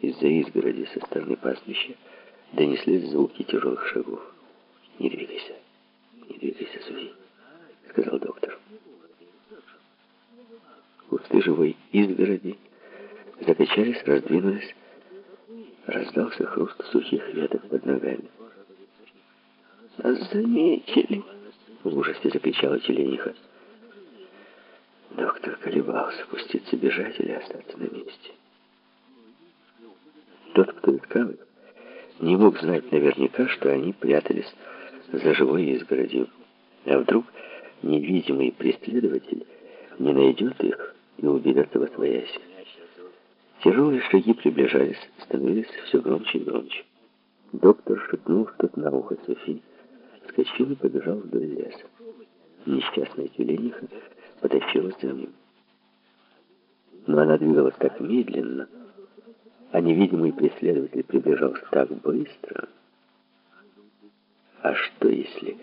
Из-за изгороди со стороны пастбища донеслись звуки тяжелых шагов. «Не двигайся, не двигайся, Софи», — сказал доктор. Кусты живой изгороди закачались, раздвинулись, раздался хруст сухих веток под ногами. «Нас заметили!» — в ужасе закричала Телениха. Доктор колебался, пуститься бежать или остаться на месте. Тот, кто искал их, не мог знать наверняка, что они прятались за живой изгородью. А вдруг невидимый преследователь не найдет их и уберется во своясь. Тяжелые шаги приближались, становились все громче и громче. Доктор шепнул что-то на ухо Софи, вскочил и побежал вдоль леса. Несчастная тюлениха потащилась за ним. Но она двигалась так медленно, а невидимый преследователь приближался так быстро. А что, если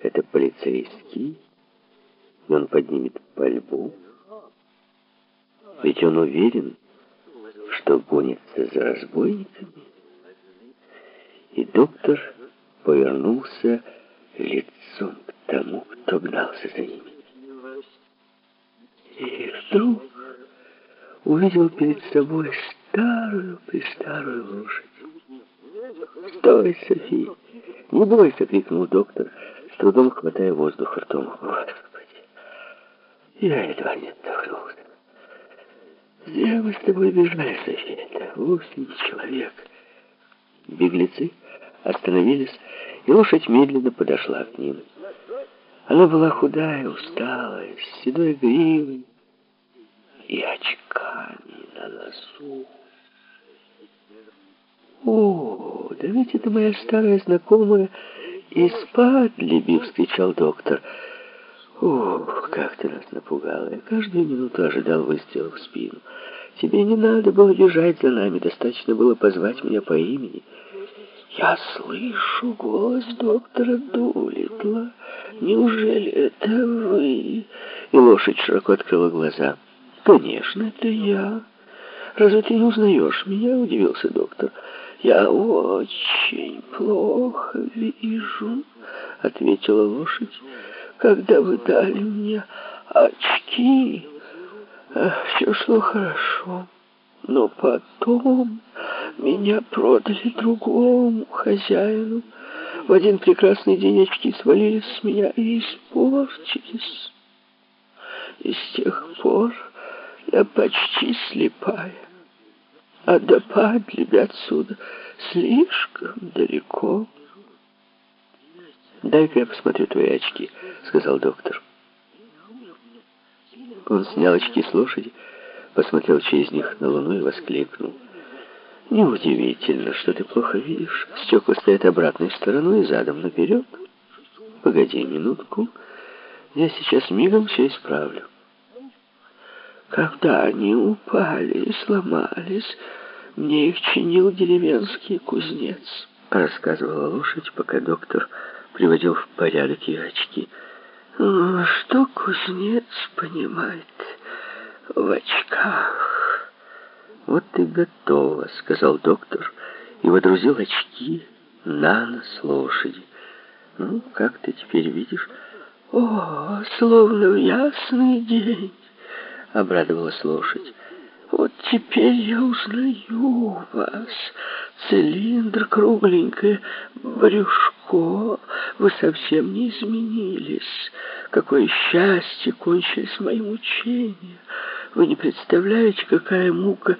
это полицейский, и он поднимет пальбу? Ведь он уверен, что гонится за разбойниками. И доктор повернулся лицом к тому, кто гнался за ними. И вдруг увидел перед собой старую-престарую лошадь. «Стой, Софи! Не бойся!» — крикнул доктор, с трудом хватая воздух ртом. «Господи! Я едва не отдохнулся. Зря мы с тобой бежали, Софи. Это вовсе не человек». Беглецы остановились, и лошадь медленно подошла к ним. Она была худая, усталая, с седой гривой и очками на носу. «О, да ведь это моя старая знакомая из Падлиби!» — вскричал доктор. «Ох, как ты нас напугала! Я каждую минуту ожидал выстрела в спину. Тебе не надо было бежать за нами, достаточно было позвать меня по имени». «Я слышу голос доктора Дулитла. Неужели это вы?» И лошадь широко открыла глаза. «Конечно, это я. Разве ты не узнаешь меня?» — удивился доктор. «Я очень плохо вижу», — ответила лошадь. «Когда вы дали мне очки, все шло хорошо. Но потом меня продали другому хозяину. В один прекрасный день очки свалились с меня и испортились. И с тех пор я почти слепая а до Падлиби отсюда слишком далеко. «Дай-ка я посмотрю твои очки», — сказал доктор. Он снял очки с лошади, посмотрел через них на луну и воскликнул. «Неудивительно, что ты плохо видишь. Стекла стоят обратной стороной и задом наперед. Погоди минутку, я сейчас мигом все исправлю». Когда они упали и сломались, мне их чинил деревенский кузнец, рассказывала лошадь, пока доктор приводил в порядок ее очки. Что кузнец понимает в очках? Вот и готово, сказал доктор и водрузил очки на нос лошади. Ну, как ты теперь видишь? О, словно в ясный день. — обрадовалась лошадь. «Вот теперь я узнаю вас. Цилиндр кругленькое, брюшко. Вы совсем не изменились. Какое счастье кончились мои мучения. Вы не представляете, какая мука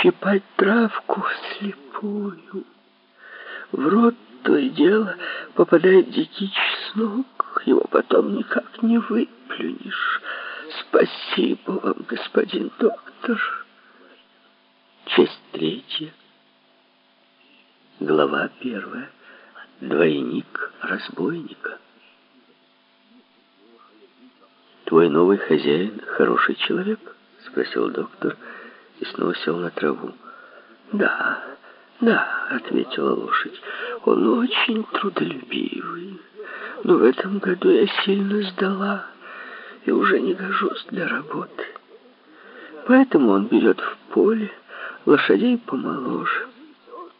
щипать травку слепую. В рот то и дело попадает дикий чеснок, его потом никак не выплюнешь». Спасибо вам, господин доктор. Часть третья. Глава первая. Двойник разбойника. «Твой новый хозяин хороший человек?» — спросил доктор и снова сел на траву. «Да, да», — ответила лошадь, — «он очень трудолюбивый, но в этом году я сильно сдала» и уже не гожусь для работы. Поэтому он берет в поле лошадей помоложе.